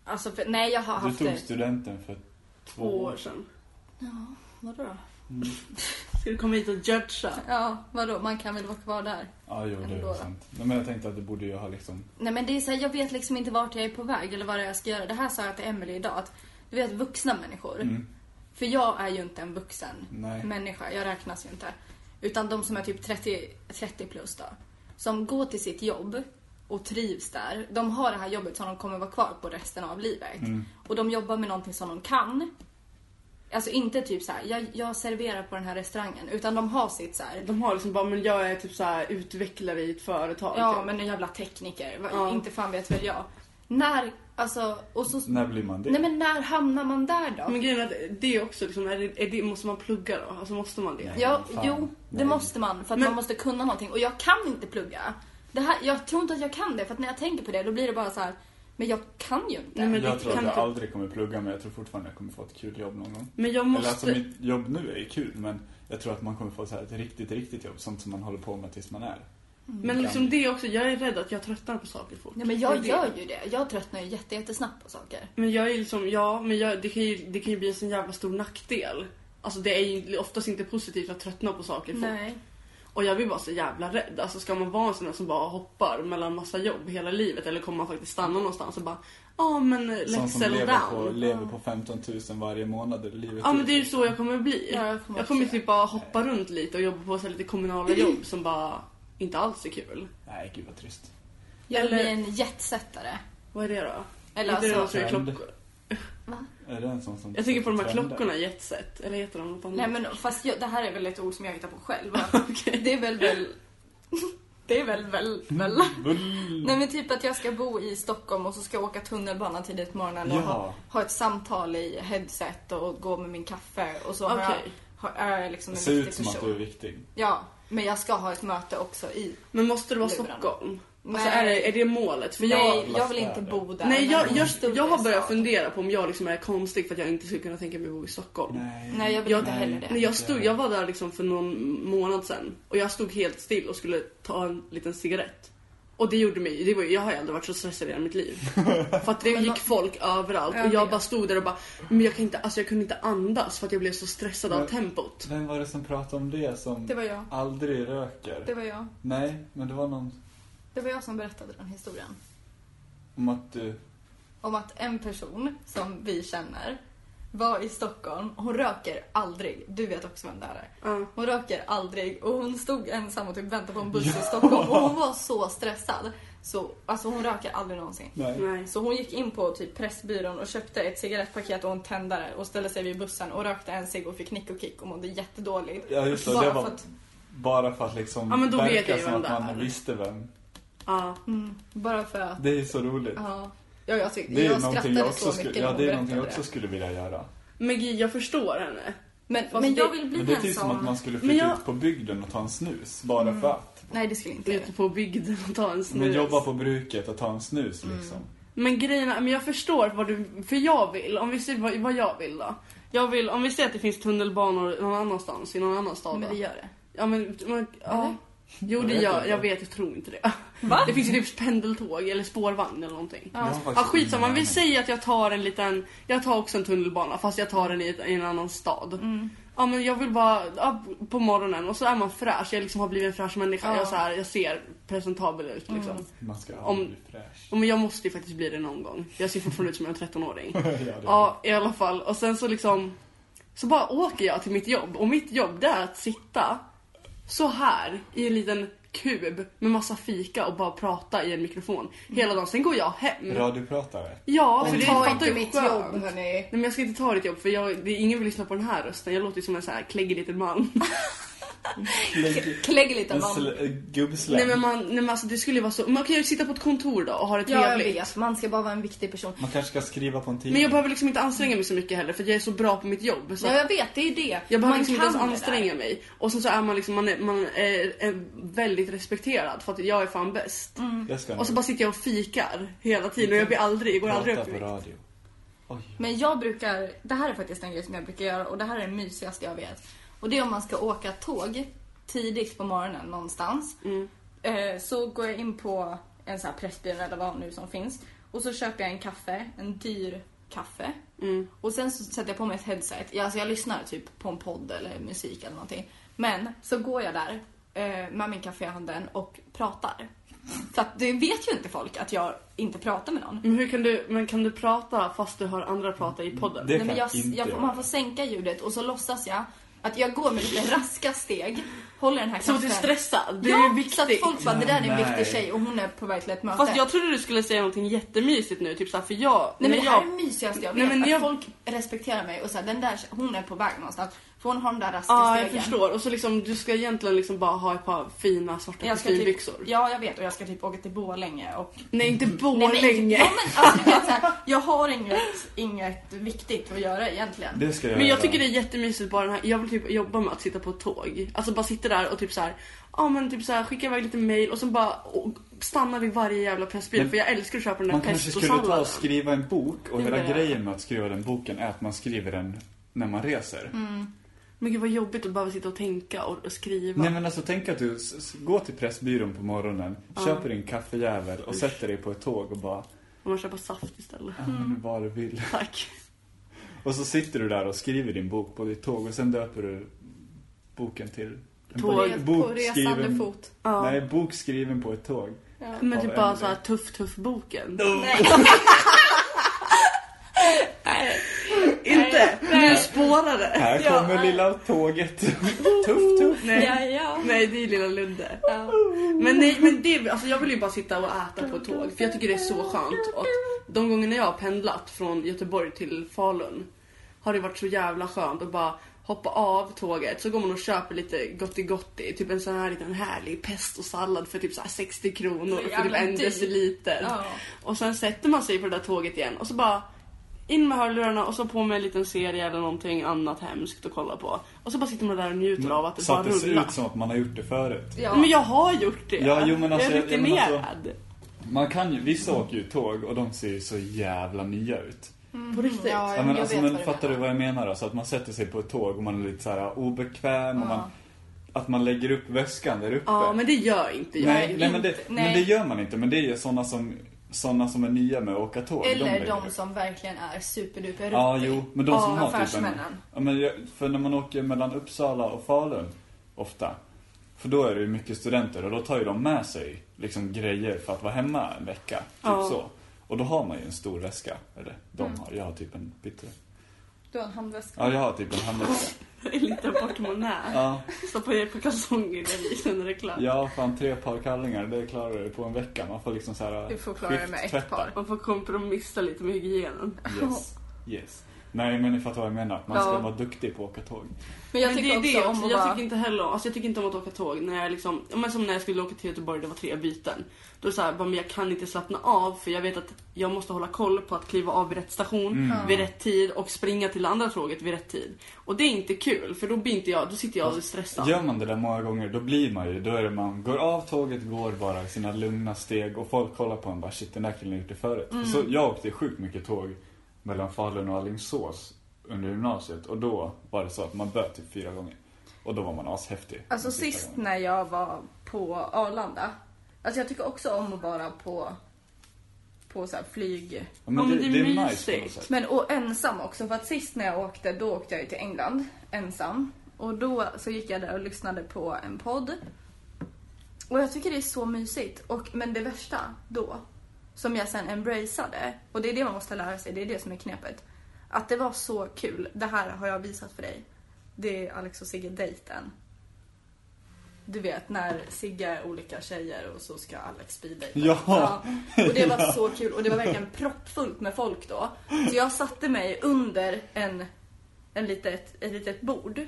Alltså, för, nej, jag har Du haft tog det... studenten för två Två år sedan. Ja, vadå då? Ska du komma hit och judga? Ja, vadå? Man kan väl vara kvar där? Ja, jo, det är sant. Nej, men jag tänkte att det borde ju ha liksom... Nej men det är så här, jag vet liksom inte vart jag är på väg eller vad det är jag ska göra. Det här sa jag till Emily idag. Att, du vet vuxna människor. För jag är ju inte en vuxen Nej. människa. Jag räknas ju inte. Utan de som är typ 30, 30 plus då. Som går till sitt jobb och trivs där. De har det här jobbet som de kommer vara kvar på resten av livet. Och de jobbar med någonting som de kan. Alltså inte typ så här, jag, jag serverar på den här restaurangen. Utan de har sitt så här, De har liksom bara, men jag är typ så här utvecklare i ett företag. Ja, typ. men en jävla tekniker. Ja. Inte fan vet väl jag. När, alltså, och så... När blir man det? Nej men när hamnar man där då? Men grejen är att det är också liksom, är det, är det, måste man plugga då? Alltså måste man det? ja, fan. jo, det Nej. måste man. För att Men- man måste kunna någonting. Och jag kan inte plugga. Det här, jag tror inte att jag kan det. För att när jag tänker på det, då blir det bara så här. Men jag kan ju inte. Nej, men jag det tror att jag inte- aldrig kommer plugga men jag tror fortfarande jag kommer få ett kul jobb någon gång. Men jag Eller alltså måste... mitt jobb nu är ju kul men jag tror att man kommer få så här ett riktigt, riktigt jobb. Sånt som man håller på med tills man är. Men liksom det också, jag är rädd att jag tröttnar på saker fort. Nej men jag det. gör ju det. Jag tröttnar ju jätte, jättesnabbt på saker. Men jag är liksom, ja, men jag, det, kan ju, det kan ju bli en sån jävla stor nackdel. Alltså det är ju oftast inte positivt att tröttna på saker fort. Nej. Och jag blir bara så jävla rädd. Alltså ska man vara en sån där som bara hoppar mellan massa jobb hela livet eller kommer man faktiskt stanna någonstans och bara Ja men let's Sån som settle lever på, down. lever på 15 000 varje månad i livet. Ja men det är ju så jag kommer bli. Ja, jag kommer jag kommer typ bara hoppa runt lite och jobba på så lite kommunala jobb som bara inte alls är kul. Nej, gud vad trist. Jag Eller- blir en jetsättare. Vad är det då? Eller det alltså... är Trend. klockor? Är det en sån som... Jag tänker på de här trender? klockorna, jetset. Eller heter de något annat? Nej men fast jag, det här är väl ett ord som jag hittar på själv. Okej. Det är väl väl... Det är väl väl väl... Bull. Nej men typ att jag ska bo i Stockholm och så ska jag åka tunnelbana tidigt på morgonen och Ja. ha, ha ett samtal i headset och gå med min kaffe och så har jag, har, är jag liksom en Ser viktig ut som att person. du är viktig. Ja, men jag ska ha ett möte också i... Men måste det vara Lurarna. Alltså Nej. är det, är det målet? För jag, Nej, jag vill inte bo där. nej, jag, jag, större jag har börjat fundera på om jag liksom är konstig för att jag inte skulle kunna tänka mig bo i Stockholm. Nej. Nej, jag vill Jag- inte heller Men det. jag, stod, jag var där liksom för någon månad sedan och jag stod helt still och skulle ta en liten cigarett. Och det gjorde mig, det var, jag har ju aldrig varit så stressad i hela mitt liv. För att det gick folk överallt Jag och jag bara stod där och bara, men jag, kan inte, alltså jag kunde inte andas för att jag blev så stressad av Men- tempot. Vem var det som pratade om det som Det var jag. aldrig röker? Det var jag. Nej, men det var någon Det var jag som berättade den historien. om att du... Om att en person som vi känner var i Stockholm. Hon röker aldrig. Du vet också vem det här är. Ja. Hon röker aldrig och hon stod ensam och typ väntade på en buss i Stockholm och hon var så stressad. Så, alltså hon röker aldrig någonsin. Nej. Nej. Så hon gick in på typ Pressbyrån och köpte ett cigarettpaket och en tändare och ställde sig vid bussen och rökte en cigg och fick nick och kick och mådde jättedåligt. Ja, just det. Bara det var för att, bara för att liksom Ja, men då vet verka jag ju som att man visste vem. Ja. mm, bara för att, Det är så roligt. ja. Ja, jag, tyck, Det är jag någonting skrattade jag också så mycket skulle, ja, det är någonting jag det. också skulle vilja göra. Men Gud, jag förstår henne. Men, Fast men jag det- vill bli Men det är typ som att man skulle flytta jag- ut på bygden och ta en snus. Bara för att. Nej, det skulle inte. Ute på bygden och ta en snus. Men jobba på bruket och ta en snus Mm. liksom. Men grejen men jag förstår vad du, för jag vill, om vi ser vad, vad jag vill då. Jag vill, om vi säger att det finns tunnelbanor någon annanstans i någon annan stad Men det gör det. Ja men, men ja. Jo Jag det gör, inte. jag vet, jag tror inte det. Va? Det finns ju typ pendeltåg eller spårvagn eller någonting. Jag Ja. Ja skitsamma, vi säger att jag tar en liten, jag tar också en tunnelbana fast jag tar den i, en annan stad. Mm. Ja men jag vill bara, ja, på morgonen och så är man fräsch, jag liksom har blivit en fräsch människa. Ja. Mm. Jag, så här, jag ser presentabel ut liksom. Man ska Om- aldrig bli fräsch. Och Men jag måste ju faktiskt bli det någon gång. Jag ser fortfarande ut som en 13-åring. ja, Ja, i alla fall. Och sen så liksom... Så bara åker jag till mitt jobb. Och mitt jobb det är att sitta så här i en liten kub med massa fika och bara prata i en mikrofon hela dagen. Sen går jag hem. Radiopratare. Ja, för det ta inte mitt skönt. jobb, hörni. Nej men jag ska inte ta ditt jobb för jag, det är ingen vill lyssna på den här rösten. Jag låter ju som en så här kläggig liten man. Lägg- Klägg lite man. sl- gubbsläng. nej men man, nej men alltså det skulle ju vara så. Man kan ju sitta på ett kontor då och ha det Ja, jag trevligt. vet. Man ska bara vara en viktig person. Man kanske ska skriva på en tidning. men jag behöver liksom inte anstränga mig så mycket heller för jag är så bra på mitt jobb. Så Ja, jag vet. Det är det. Jag behöver man liksom inte ens anstränga mig. Och sen så är man liksom, man är, man är, är väldigt respekterad för att jag är fan bäst. Jag ska Och så bara sitter jag och fikar hela tiden och jag blir aldrig, jag går aldrig upp i radio. Oj. Men jag brukar, det här är faktiskt en grej som jag brukar göra och det här är det mysigaste jag vet. Och det är om man ska åka tåg tidigt på morgonen någonstans. Mm. Eh, så går jag in på en sån här Pressbyrån eller vad nu som finns. Och så köper jag en kaffe, en dyr kaffe. Mm. Och sen så sätter jag på mig ett headset. Ja, Alltså jag lyssnar typ på en podd eller musik eller någonting. Men så går jag där eh, med min kaffe i handen och pratar. För att det vet ju inte folk att jag inte pratar med någon. Men hur kan du, men kan du prata fast du hör andra prata i podden? Det Nej, kan men jag, inte jag, man får sänka ljudet och så låtsas jag att jag går med lite raska steg, håller den här Som att du är stressad? Det ja, är så viktigt. att folk bara, det där är en Nej. viktig tjej och hon är på väg till ett möte. Fast jag trodde du skulle säga någonting jättemysigt nu, typ såhär för jag... Nej men det jag, här är det mysigaste jag vet. Nej, men att jag- folk respekterar mig och säger den där hon är på väg någonstans. För hon har de där raska Ja, jag förstår. Och så liksom, du ska egentligen liksom bara ha ett par fina svarta Jag ska typ, kostymbyxor. ja, jag vet och jag ska typ åka till Borlänge och... Nej, inte Nej, men- Borlänge. Ja, men alltså, du vet, så här, jag har inget, inget viktigt att göra egentligen. Det ska jag Men jag göra. tycker det är jättemysigt bara den här, jag vill typ jobba med att sitta på ett tåg. Alltså bara sitta där och typ så här, ja men typ så här skicka iväg lite mail och sen bara och stanna vid varje jävla pressbil Men för jag älskar att köpa den där Man kanske skulle ta och skriva en bok och hela grejen med att skriva den boken är att man skriver den när man reser. Mm. Men gud vad jobbigt att behöva sitta och tänka och, och skriva. Nej men alltså tänk att du går till Pressbyrån på morgonen, köper din kaffejävel och sätter dig på ett tåg och bara Om man köper saft istället. Ja men vad du vill. Tack. Och så sitter du där och skriver din bok på ditt tåg och sen döper du boken till en Tåg. bok- På, bok på resande skriven- fot. Ja. Nej, bok skriven på ett tåg. Ja. Men Ja, typ bara grej. så här tuff tuff boken. Nej. Inte! Nej. Nu spårar det. Här Ja, kommer nej. lilla tåget. tuff, tuff. Nej. Ja, ja. Nej, det är lilla Ludde. ja. Men nej, men det, alltså jag vill ju bara sitta och äta på ett tåg för jag tycker det är så skönt. Och de gångerna jag har pendlat från Göteborg till Falun har det varit så jävla skönt att bara hoppa av tåget så går man och köper lite gotti gotti, typ en sån här liten härlig pestosallad för typ så här 60 kronor för typ en dyrt. deciliter. Ja. Och sen sätter man sig på det där tåget igen och så bara in med hörlurarna och så på med en liten serie eller någonting annat hemskt att kolla på. Och så bara sitter man där och njuter av att det Så bara att det ser rullar. ut som att man har gjort det förut. Ja. Men jag har gjort det. Ja, jo, men alltså, jag är jag- jag rutinerad. Man kan ju, vissa åker ju tåg och de ser ju så jävla nya ut. På riktigt. Ja, Ja, men jag alltså, vet men fattar du vad jag menar? Alltså att man sätter sig på ett tåg och man är lite så här obekväm och Ja. man, att man lägger upp väskan där uppe. Ja, men det gör inte jag. nej, nej, men det, inte. men Nej. det gör man inte. Men det är ju sådana som, såna som är nya med att åka tåg. de Eller de upp. som verkligen är superduper Ja, jo, men de som har typ en... Ja, men för när man åker mellan Uppsala och Falun, ofta. För då är det ju mycket studenter och då tar ju de med sig liksom grejer för att vara hemma en vecka. Typ Ja. så. Och då har man ju en stor väska. Eller de Mm. har, jag har typ en bitte. Du har en handväska. Ja, jag har typ en handväska. En liten portmonnä. Ja, Stoppa i på kalsonger där sen är det klart. ja, fan tre par kallingar, det klarar du på en vecka. Man får liksom så här Du får klara dig med ett skifttvätta. par. Man får kompromissa lite med hygienen. Yes, yes. Nej, men ni fattar vad jag menar. Man ska Ja. vara duktig på att åka tåg. Men jag men tycker det är också det om också. Jag bara... tycker inte heller om, alltså jag tycker inte om att åka tåg när jag liksom, men som när jag skulle åka till Göteborg, det var tre byten. Då är det så här, bara, men jag kan inte slappna av för jag vet att jag måste hålla koll på att kliva av vid rätt station, Mm. vid rätt tid och springa till det andra tåget vid rätt tid. Och det är inte kul för då blir inte jag, då sitter jag och är stressad. Gör man det där många gånger, då blir man ju, då är det man går av tåget, går bara i sina lugna steg och folk kollar på en bara shit den där killen har gjort det förut. Mm. Så jag åkte sjukt mycket tåg mellan Falun och Alingsås under gymnasiet och då var det så att man böt typ fyra gånger. Och då var man ashäftig. Alltså sist gången. när jag var på Arlanda. Alltså jag tycker också om att vara på, på så här flyg. Ja, men Om det, det är det är nice på mysigt. något sätt. Men och ensam också för att sist när jag åkte då åkte jag ju till England ensam. Och då så gick jag där och lyssnade på en podd. Och jag tycker det är så mysigt. Och, men det värsta då, som jag sen embraceade, och det är det man måste lära sig, det är det som är knepet. Att det var så kul, det här har jag visat för dig. Det är Alex och Sigge dejten. Du vet när Sigge är olika tjejer och så ska Alex speeddejta. Ja. Och det var så kul och det var verkligen proppfullt med folk då. Så jag satte mig under en, en litet, ett litet bord.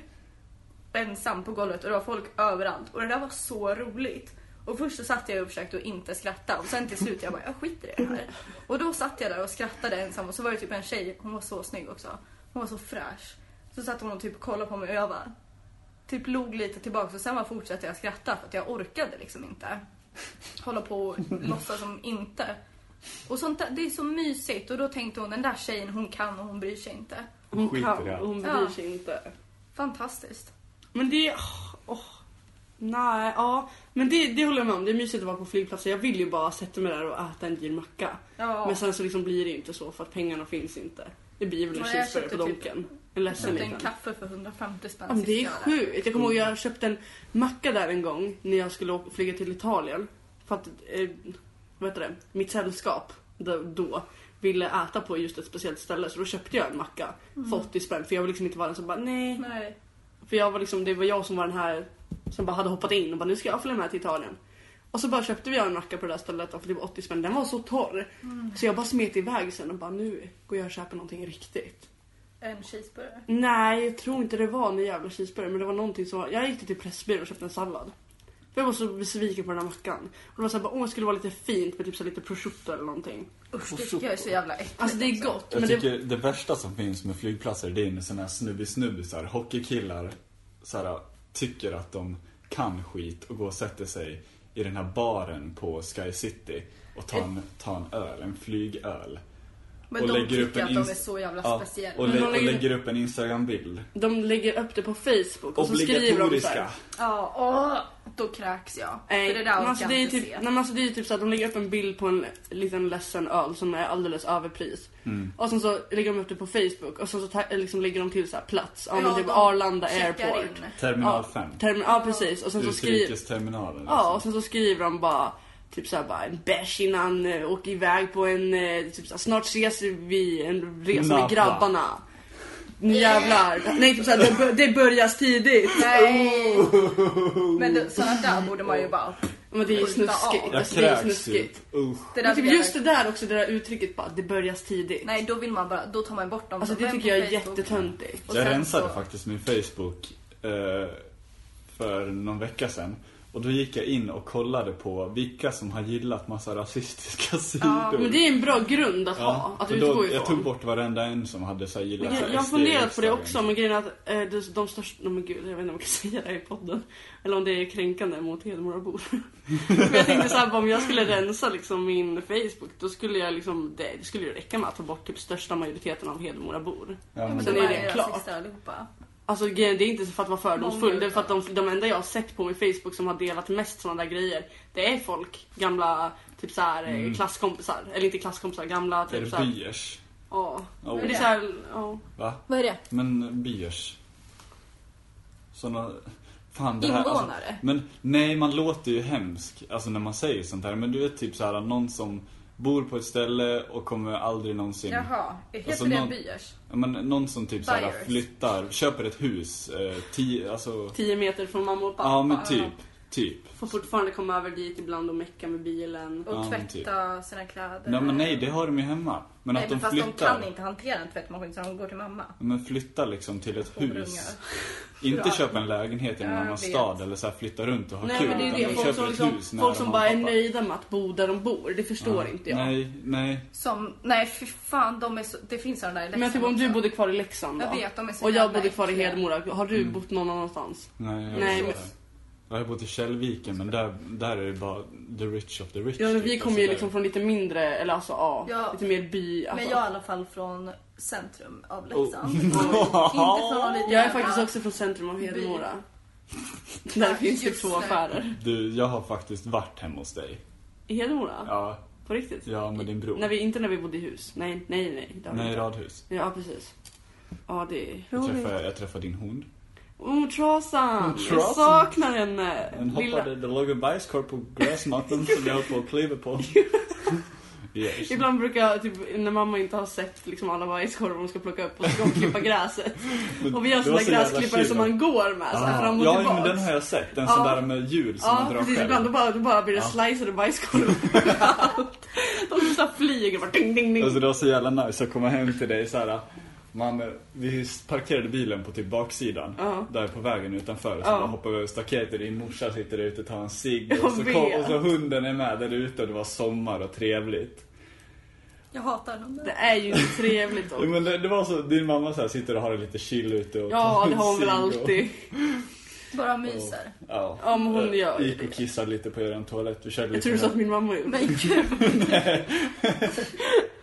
Ensam på golvet och det var folk överallt. Och det där var så roligt. Och först så satt jag och försökte att inte skratta och sen till slut jag bara, jag skiter i det här. Och då satt jag där och skrattade ensam och så var det typ en tjej, hon var så snygg också. Hon var så fräsch. Så satt hon och typ kollade på mig och jag bara, typ log lite tillbaka och sen bara fortsatte jag skratta för att jag orkade liksom inte hålla på och låtsas som inte. Och sånt där, det är så mysigt och då tänkte hon den där tjejen hon kan och hon bryr sig inte. Hon kan, i allt. hon bryr Ja. sig inte. Fantastiskt. Men det är, åh, åh. Nej, ja. Men det, det håller jag med om. Det är mysigt att vara på flygplatser. Jag vill ju bara sätta mig där och äta en dyr macka. Ja. Men sen så liksom blir det inte så för att pengarna finns inte. Det blir väl en cheeseburgare på typ- Donken. En Jag ledsen köpte en liten. kaffe för 150 spänn Ja, men det är var sjukt. Jag kommer ihåg jag köpte en macka där en gång när jag skulle flyga till Italien. För att, eh, vad heter det, mitt sällskap då, ville äta på just ett speciellt ställe så då köpte jag en macka för 80 spänn för jag vill liksom inte vara den som bara nej. Nej. För jag var liksom, det var jag som var den här som bara hade hoppat in och bara nu ska jag följa med till Italien. Och så bara köpte vi en macka på det där stället för typ 80 spänn. Den var så torr. Så jag bara smet iväg sen och bara nu går jag och köper någonting riktigt. En cheeseburgare. Nej, jag tror inte det var en jävla cheeseburgare men det var någonting som var... Jag gick till Pressbyrån och köpte en sallad. För jag var så besviken på den här mackan. Och det var såhär bara, åh det skulle vara lite fint med typ så lite prosciutto eller någonting. Usch, det tycker jag är så jävla äckligt. Alltså det är gott Jag men det... tycker det... värsta som finns med flygplatser det är när såna här snubbis-snubbisar, hockeykillar, så här, tycker att de kan skit och går och sätter sig i den här baren på Sky City och tar en, tar en öl, en flygöl. Men och de lägger upp tycker en att de är så jävla Ja, speciella. och, lä- de och lägger- lägger upp en Instagram-bild. De lägger upp det på Facebook och så skriver de såhär. Ja, åh, då kräks jag. Nej, För det där men alltså, det är typ, se. nej, alltså det är typ så att de lägger upp en bild på en liten ledsen öl som är alldeles överpris. Mm. Och sen så lägger de upp det på Facebook och sen så liksom lägger de till så här plats. Ja, men Ja, typ Arlanda Airport. in. Terminal Ja, 5. Termin, ja precis. Och sen så skriver... Utrikesterminalen. Ja, och liksom. sen så skriver de bara typ såhär bara en bärs innan eh, åker iväg på en eh, typ såhär, snart ses vi en resa Napa. med grabbarna. Nu jävlar. Nej typ såhär det, bör- det börjas tidigt. Nej! Men det, sådana där borde man ju bara... Men det är ju snuskigt. Jag Alltså, det är kräks snuskigt. typ. Usch. Det där Men typ just det där också, det där uttrycket bara det börjas tidigt. Nej, då vill man bara... Då tar man bort dem Alltså det tycker på jag är Facebook. jättetöntigt. Och Jag sen rensade så- faktiskt min Facebook eh, för någon vecka sedan. Och då gick jag in och kollade på vilka som har gillat massa rasistiska sidor. Men det är en bra grund att ha, att utgå då, ifrån. Jag tog bort varenda en som hade så här gillat Men så jag, här jag har funderat på det också, men grejen är att eh, de, de största... Oh, men gud, jag vet inte om jag kan säga det här i podden. Eller om det är kränkande mot Hedemorabor. men jag tänkte såhär, om jag skulle rensa liksom min Facebook, då skulle jag liksom... Det, det skulle ju räcka med att ta bort typ största majoriteten av Hedemorabor. Ja, Men Sen de är det klart. Alltså det är inte för att vara fördomsfull, det är för att de, de enda jag har sett på min Facebook som har delat mest sådana där grejer, det är folk, gamla typ såhär mm. klasskompisar. Eller inte klasskompisar, gamla är typ det såhär... biers? Ja. Oh. Det är såhär, ja. Va? Vad är det? Men biers. Såna... Fan det här, alltså, Invånare? Men nej, man låter ju hemsk. Alltså när man säger sånt här. Men du vet typ så här någon som bor på ett ställe och kommer aldrig någonsin... Jaha, heter Alltså, det någon- byers? Ja, men någon som typ så här Buyers. flyttar, köper ett hus, eh, tio, alltså... 10 meter från mamma och pappa. Ja men typ, typ. Får fortfarande komma över dit ibland och mecka med bilen. Och Ja, men typ. tvätta sina kläder? Nej men nej, det har de ju hemma. Men Nej, att men de fast de kan inte hantera en tvättmaskin så de går till mamma. Men flyttar liksom till ett hus. Inte köpa en lägenhet i en annan stad eller så här flytta runt och ha Nej kul. men det är utan det, de folk köper som, ett liksom, folk som bara är nöjda med att bo där de bor. Det förstår Ja. inte jag. Nej, nej. Som, nej fy fan, de är så, det finns sådana där i Men Leksand typ om du bodde kvar i Leksand då? Jag vet, de är så Och jag bodde kvar i. Hedemora. Har du Mm. bott någon annanstans? Nej, jag Nej, men-. Jag har bott i Källviken men där, där är det bara the rich of the rich. Ja, men typ. vi kommer Alltså, ju där- liksom från lite mindre, eller alltså ja, Ja. lite mer by. Alltså. Men jag är i alla fall från centrum av Oh. Leksand. Inte från liten Jag är faktiskt också från centrum av Hedemora. Där Ja, finns typ just två det. affärer. Du, jag har faktiskt varit hemma hos dig. I Hedemora? Ja, På riktigt? ja med din bror. När vi, inte när vi bodde i hus. Nej, nej, nej. det Nej, radhus. Ja, precis. Ja, det är Jag roligt. träffade, jag träffade din hund. Oh, Trasan! Jag saknar henne. Den hoppade, det låg en bajskorv på gräsmattan som jag höll på att kliva på. Yes. Ibland brukar jag, typ, när mamma inte har sett liksom, alla bajskorvar hon ska plocka upp och ska hon klippa gräset. Och vi har Det såna var där så jävla gräsklippare som man går med så här, Ah, fram och ja, tillbaks. men den har jag sett. Den Ja. sån där med hjul som Ja, man drar precis. själv. Ibland då bara, då bara blir det Ja. sliceade bajskorvar. De så här flyger bara ding, ding, ding. Alltså det var så jävla nice att komma hem till dig så här. Man, vi parkerade bilen på typ baksidan. Ja. Där på vägen utanför. Så Ja. bara hoppar vi över staketet. Din morsa sitter där ute och tar en cigg. Och, så kom, och så hunden är med där ute och det var sommar och trevligt. Jag hatar dem. Det är ju inte trevligt Ja, dock. men det, det var så, din mamma så här sitter och har det lite chill ute och Ja, det har hon väl och- alltid. Bara myser. Ja. Ja, men hon gör ju Gick det. och kissade lite på eran toalett. Vi körde Jag lite tror du sa att min mamma gjorde Men gud.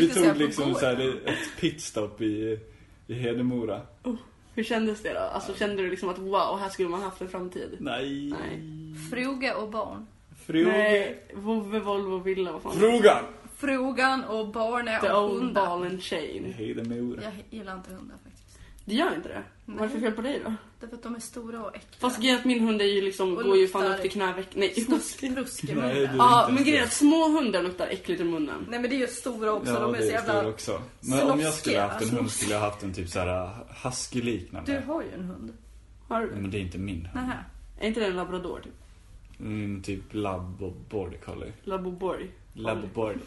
Vi tog liksom så här, ett pitstop i, i Hedemora. Hur kändes det då? Alltså kände du liksom att wow, här skulle man haft en framtid? Nej. Nej. Fruga och barn. Fråga. Nej, Vovve, Volvo, Villa, vad fan? Frågan! Frugan och barnet The och old hundar. ball and chain. Mor. Jag gillar inte hundar faktiskt. Det gör inte det? Vad är det för fel på dig då? Därför att de är stora och äckliga. Fast grejen att min hund är ju liksom, Och går ju fan upp till knäveck... Nej, Nej, du- Ja, men grejen är att små hundar luktar äckligt i munnen. Nej men det är ju stora också. Ja, de är det så är stor jävla... också. Men om jag skulle haft en hund snoskiga. skulle jag haft en typ såhär Du husky-liknande. har ju en hund. Har du? Men det är inte min hund. Nähä. Är inte det en labrador typ? Mm, typ labb och border collie. Laboborg? Labb och border.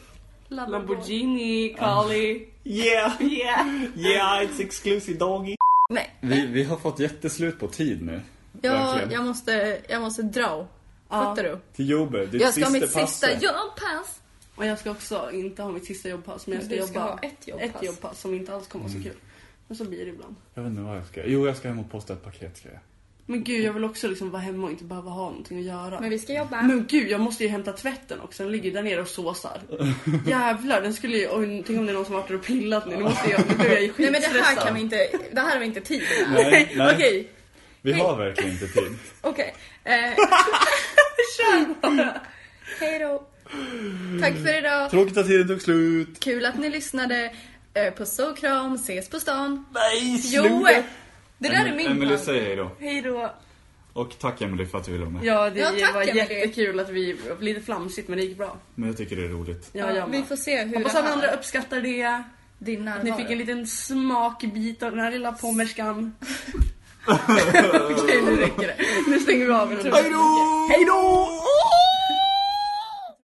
Lamborghini, Collie. Yeah! Yeah! Yeah, it's exclusive doggy. Nej. Vi, vi har fått jätteslut på tid nu. Ja, Verkligen. jag måste, jag måste dra. Ja. Fattar du? Till jobbet, ditt Jag ska ha sista mitt pass. sista jobbpass. Och jag ska också inte ha mitt sista jobbpass, men jag ska Du ska jobba ha ett jobbpass. ett jobbpass som inte alls kommer vara så Mm. kul. Men så blir det ibland. Jag vet inte vad jag ska. Jo, jag ska hem och posta ett paket ska jag. Men gud, jag vill också liksom vara hemma och inte behöva ha någonting att göra. Men vi ska jobba. Men gud, jag måste ju hämta tvätten också. Den ligger där nere och såsar. Jävlar, den skulle ju... Oj, tänk om det är någon som har varit och pillat nu. Nu måste jag... Nu blir jag ju Nej men det här kan vi inte, det här har vi inte tid med. Nej, nej. Okej, Vi Hej. har verkligen inte tid. okej. Eh, Hej då. Tack för idag. Tråkigt att tiden tog slut. Kul att ni lyssnade. Eh, Puss och kram, ses på stan. Nej, Jo! Det där är min Emily plan. säger hej då. Hej då. Och tack Emily för att du ville vara med. Ja, det Ja, tack, var Emelie. jättekul att vi... Lite flamsigt, men det gick bra. Men jag tycker det är roligt. Ja, Ja, jag vi med. får se hur Hoppas det här, andra uppskattar det. din Att ni närvaro. fick en liten smakbit av den här lilla pommerskan. Okej, nu räcker det. Nu stänger vi av. Hej då! Hej då!